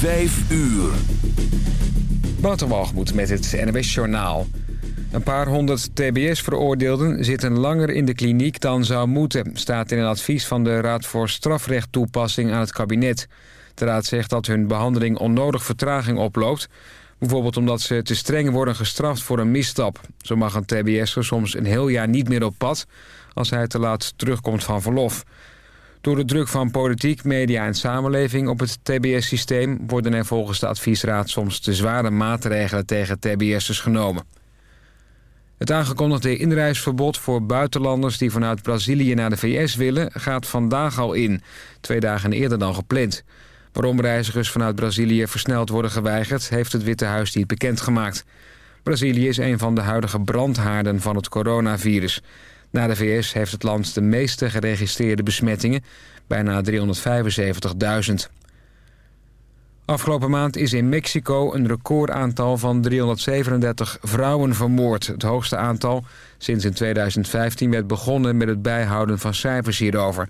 Vijf uur. Waterwalgemoed met het NWS Journaal. Een paar honderd TBS-veroordeelden zitten langer in de kliniek dan zou moeten... staat in een advies van de Raad voor Strafrechttoepassing aan het kabinet. De raad zegt dat hun behandeling onnodig vertraging oploopt... bijvoorbeeld omdat ze te streng worden gestraft voor een misstap. Zo mag een TBS'er soms een heel jaar niet meer op pad... als hij te laat terugkomt van verlof... Door de druk van politiek, media en samenleving op het TBS-systeem... worden er volgens de adviesraad soms te zware maatregelen tegen TBS'ers genomen. Het aangekondigde inreisverbod voor buitenlanders die vanuit Brazilië naar de VS willen... gaat vandaag al in, twee dagen eerder dan gepland. Waarom reizigers vanuit Brazilië versneld worden geweigerd... heeft het Witte Huis niet bekendgemaakt. Brazilië is een van de huidige brandhaarden van het coronavirus... Na de VS heeft het land de meeste geregistreerde besmettingen, bijna 375.000. Afgelopen maand is in Mexico een recordaantal van 337 vrouwen vermoord. Het hoogste aantal sinds in 2015 werd begonnen met het bijhouden van cijfers hierover.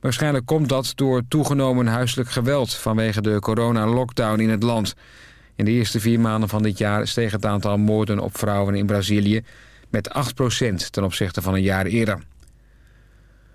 Waarschijnlijk komt dat door toegenomen huiselijk geweld vanwege de corona-lockdown in het land. In de eerste vier maanden van dit jaar steeg het aantal moorden op vrouwen in Brazilië met 8% ten opzichte van een jaar eerder.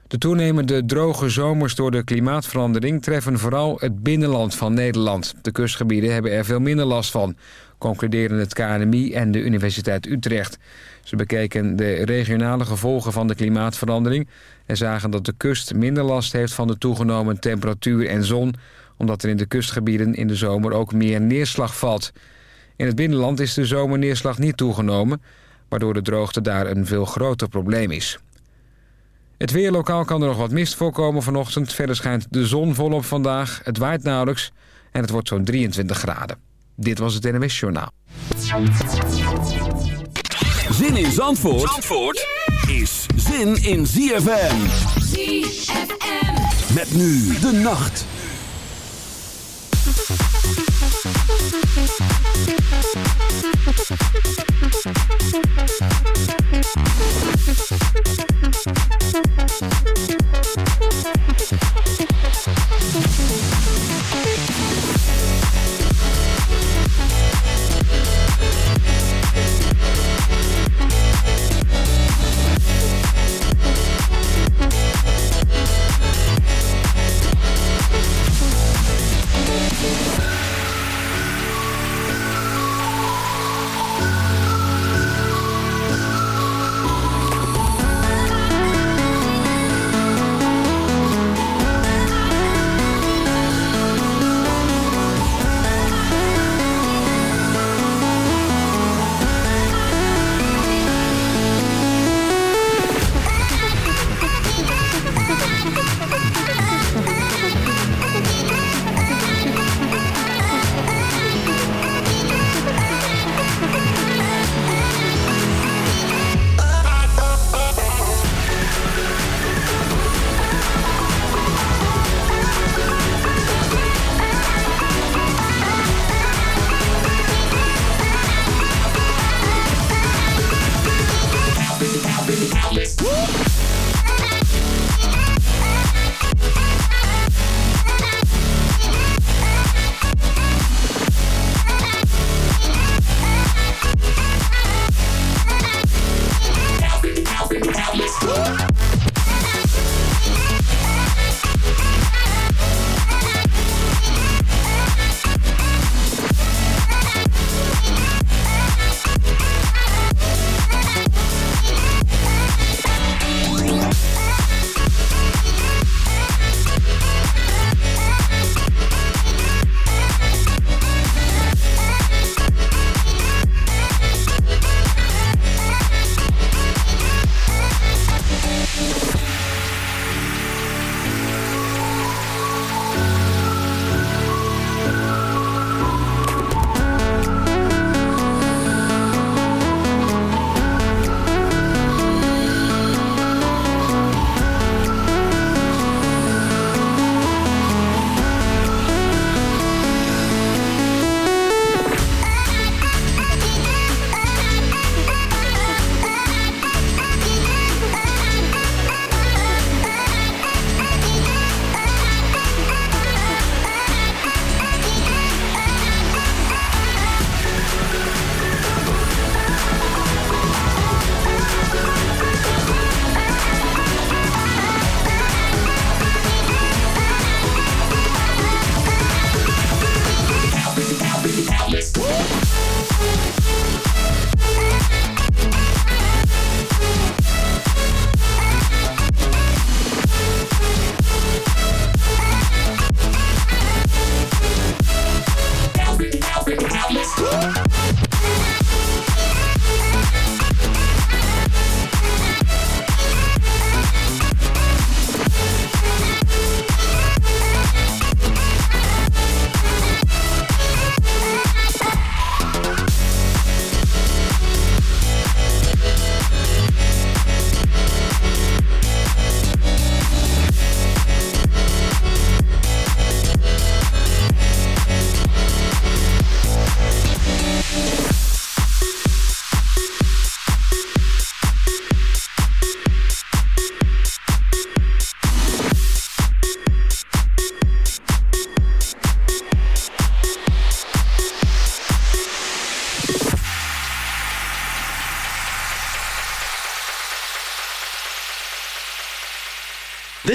De toenemende droge zomers door de klimaatverandering treffen vooral het binnenland van Nederland. De kustgebieden hebben er veel minder last van, concluderen het KNMI en de Universiteit Utrecht. Ze bekeken de regionale gevolgen van de klimaatverandering en zagen dat de kust minder last heeft van de toegenomen temperatuur en zon, omdat er in de kustgebieden in de zomer ook meer neerslag valt. In het binnenland is de zomerneerslag niet toegenomen, waardoor de droogte daar een veel groter probleem is. Het weer lokaal kan er nog wat mist voorkomen vanochtend. Verder schijnt de zon volop vandaag, het waait nauwelijks en het wordt zo'n 23 graden. Dit was het NWS Journaal. Zin in Zandvoort, Zandvoort is zin in ZFM. ZFM. Met nu de nacht. Thank you.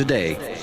A day.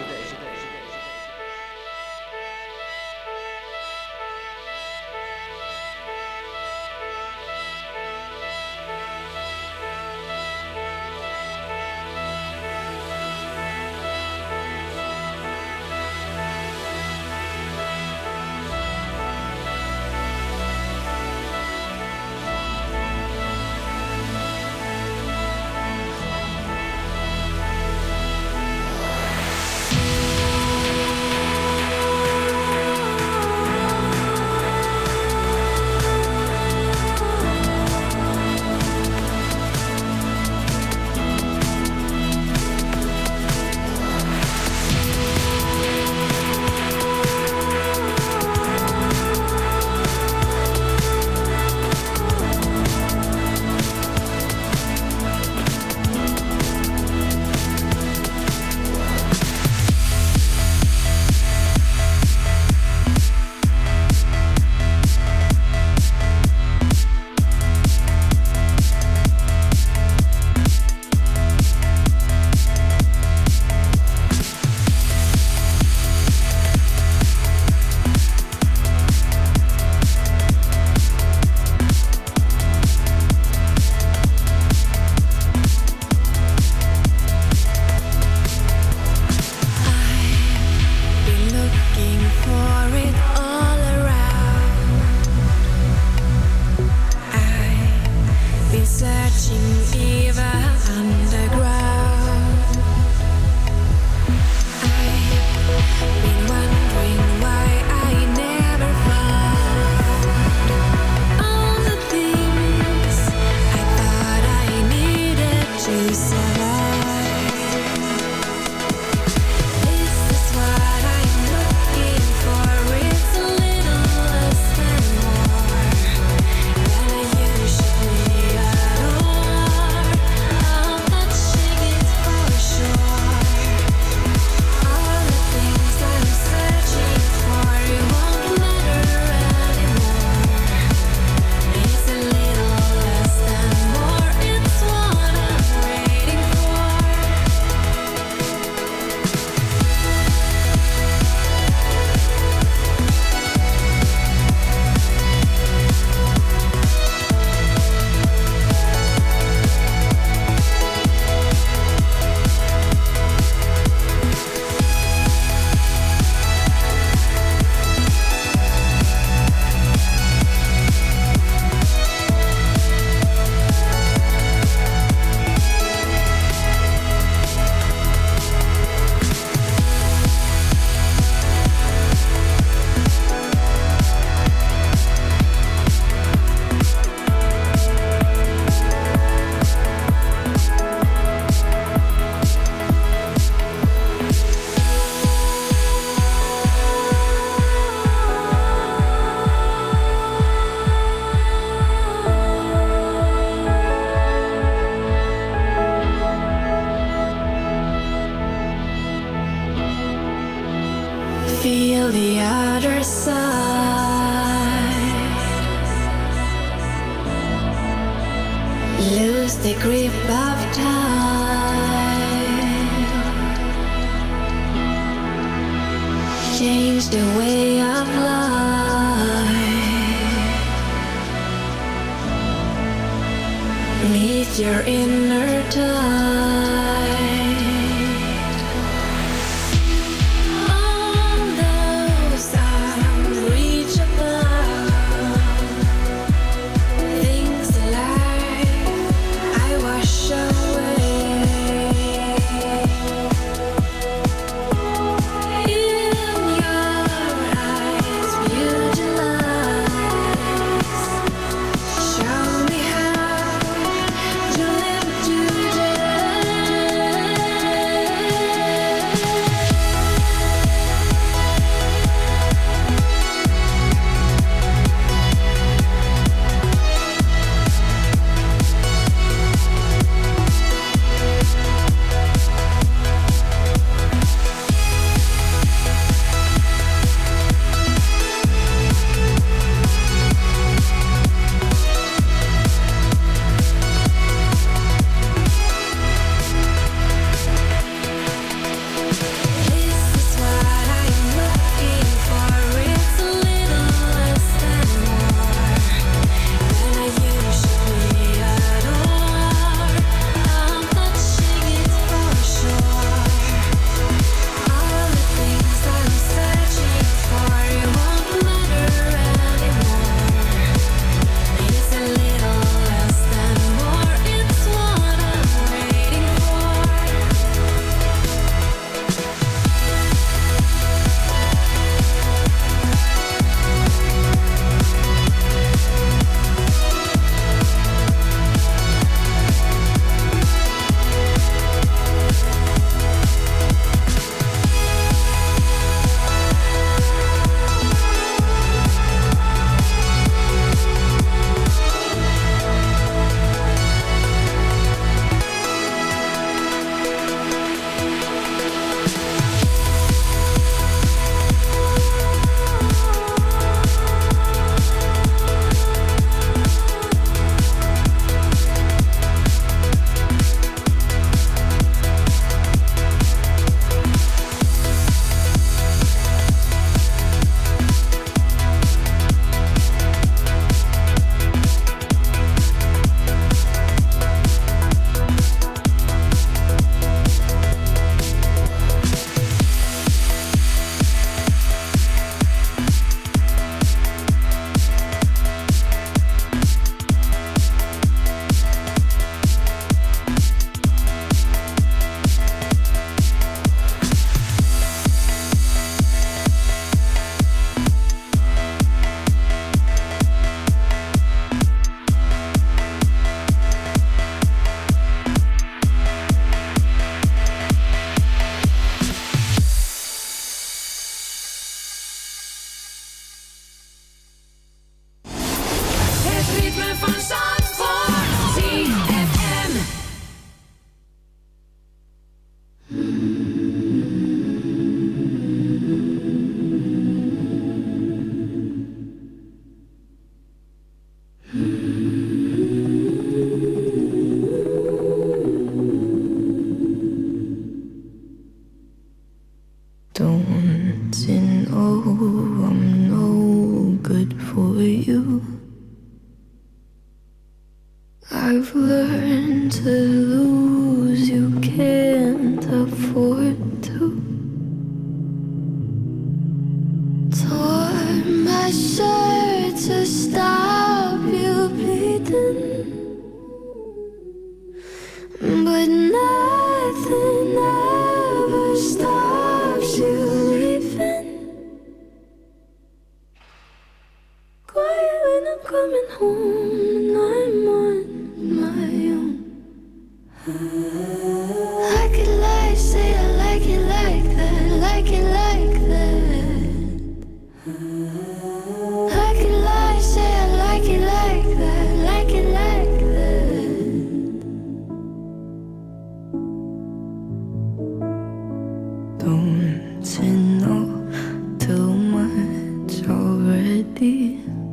I'll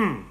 keep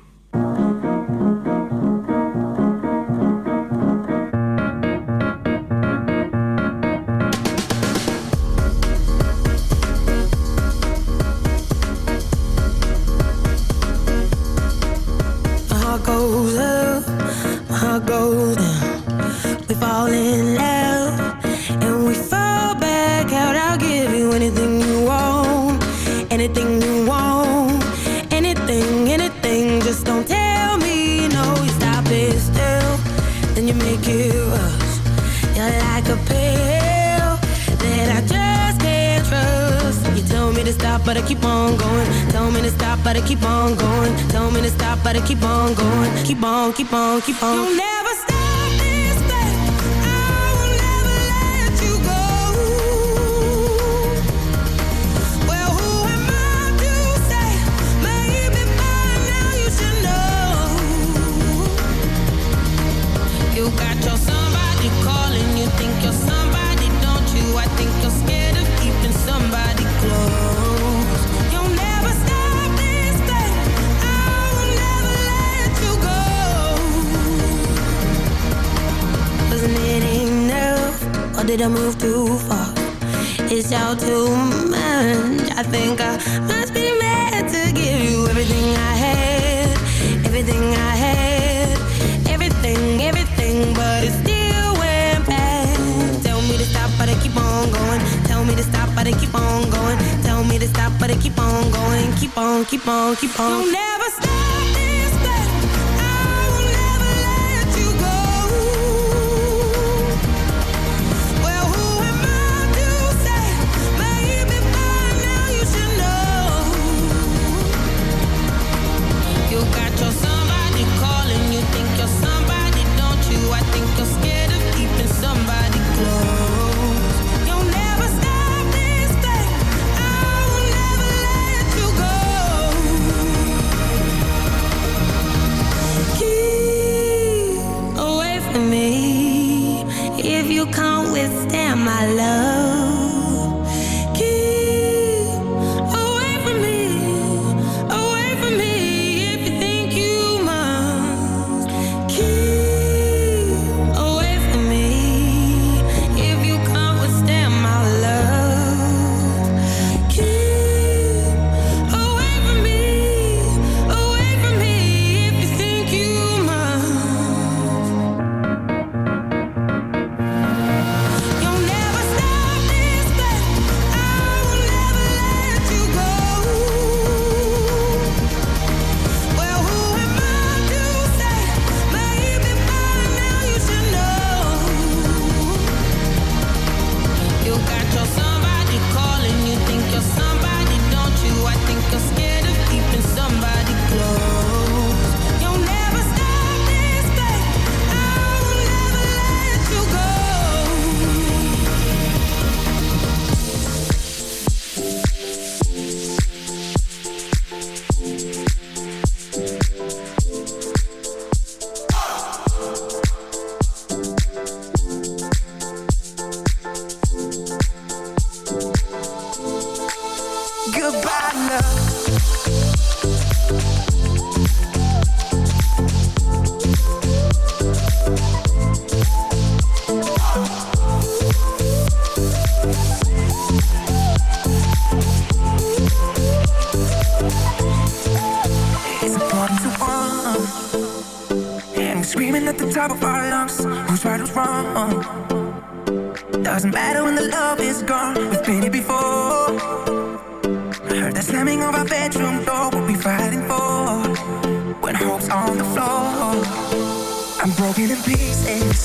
broken in pieces.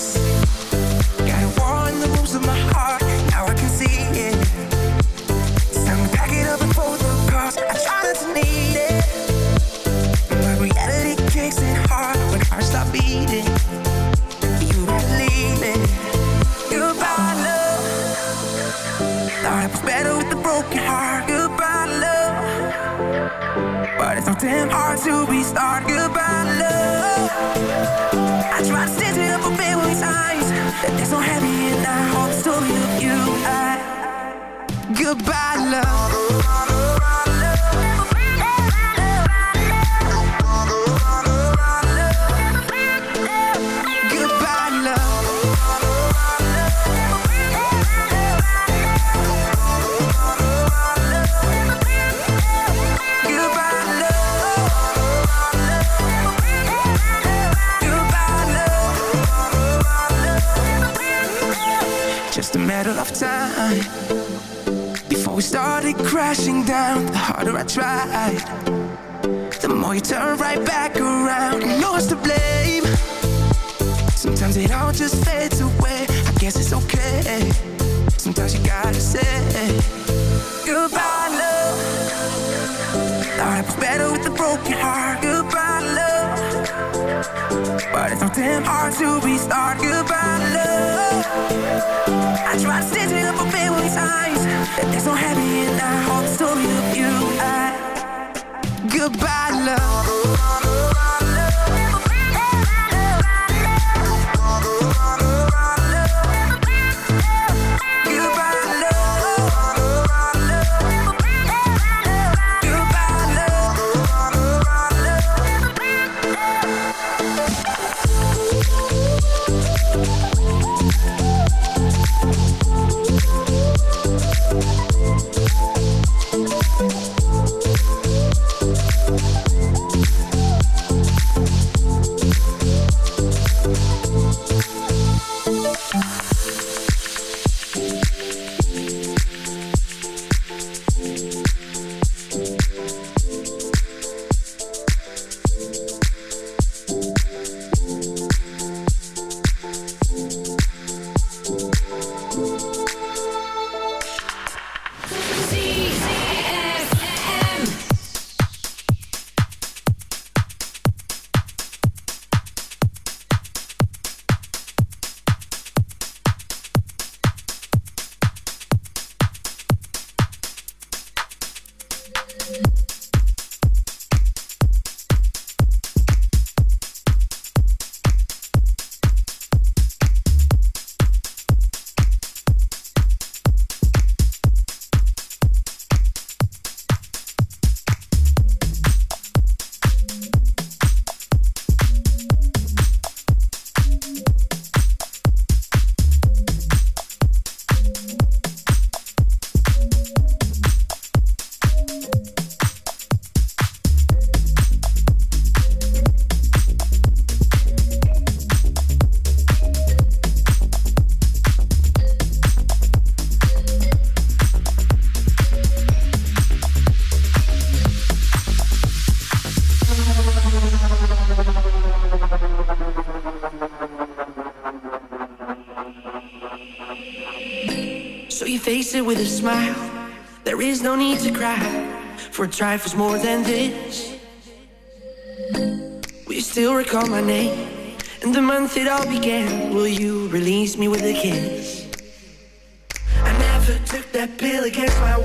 Crashing down. The harder I tried, the more you turn right back around. And no one's to blame. Sometimes it all just fades away. I guess it's okay. Sometimes you gotta say goodbye, love. Thought it was better with a broken heart. Goodbye, love. But it's so damn hard to restart. Goodbye, love. I tried it up a billion times. There's no happy in hope the story of you. I, goodbye, love. Smile. There is no need to cry, for trifles more than this. Will you still recall my name and the month it all began? Will you release me with a kiss? I never took that pill against my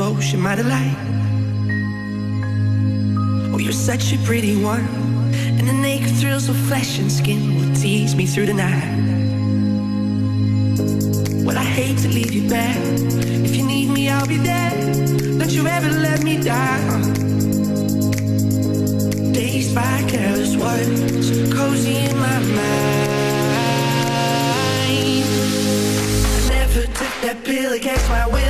devotion, my delight. Oh, you're such a pretty one. And the naked thrills of flesh and skin will tease me through the night. Well, I hate to leave you back. If you need me, I'll be there. Don't you ever let me down. Dazed by careless words, cozy in my mind. I never took that pill against my will.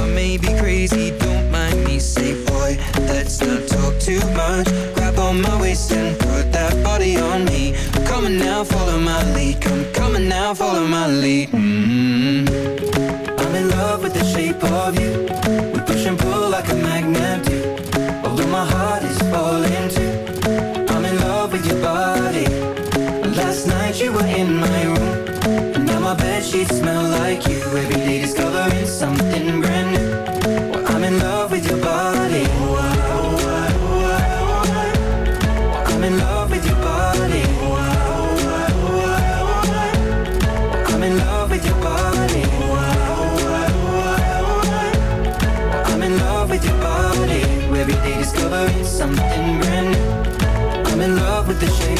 I may be crazy, don't mind me. Say, boy, let's not talk too much. Grab on my waist and put that body on me. Come on now, follow my lead. Come, on now, follow my lead. Mm -hmm. I'm in love with the shape of you. We push and pull like a magnet do. Although my heart is falling too. I'm in love with your body. Last night you were in my room. And now my bed sheets smell like you. Every day discovering something brand